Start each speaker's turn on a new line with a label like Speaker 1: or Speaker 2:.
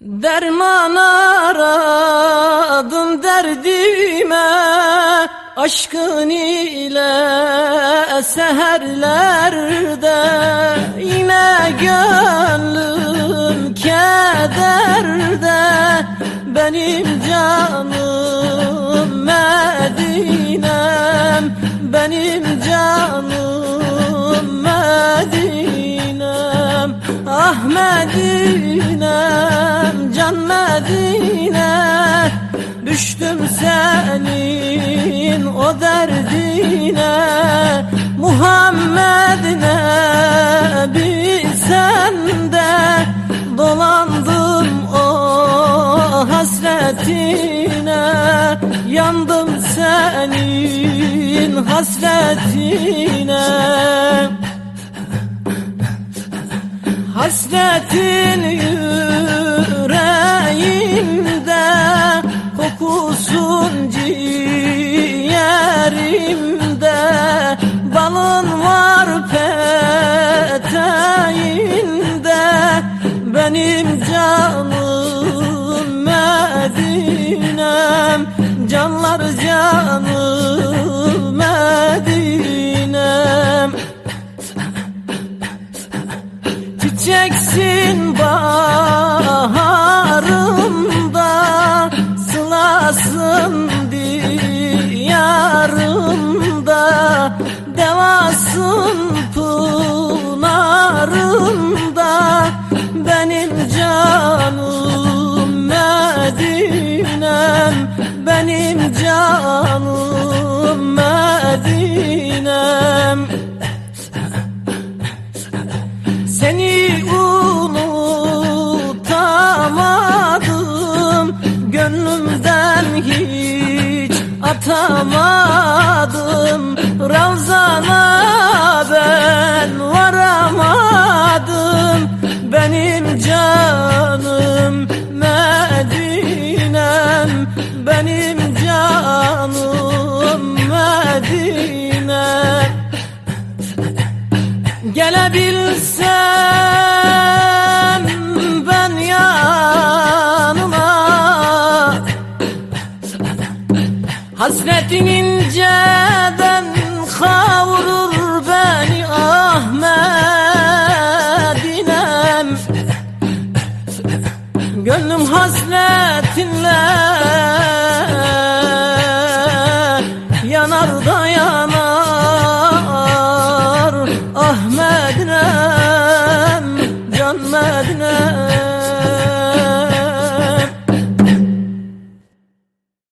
Speaker 1: Derman aradım derdime Aşkın ile seherlerde Yine gönlüm kederde Benim canım Medine'm. Benim canım Medine'm. Ah Medine'm Can Medine Düştüm senin o derdine. Muhammed Nebi sende Dolandım o hasretine. Yandım senin hasretine. Hasretin yüreğimde Canlar canım Medine'm. Çiçeksin baharımda Sılasın diyarımda. Devasın pınarımda Benim canım Medine'm. Seni unutamadım. Gönlümden hiç atamadım. Ravzana ben varamadım. Benim canım Medine'm. Benim Gelebilsem ben yanına Hasretin inceden kavurur beni Ahmetinem Gönlüm hasretinle احمدنا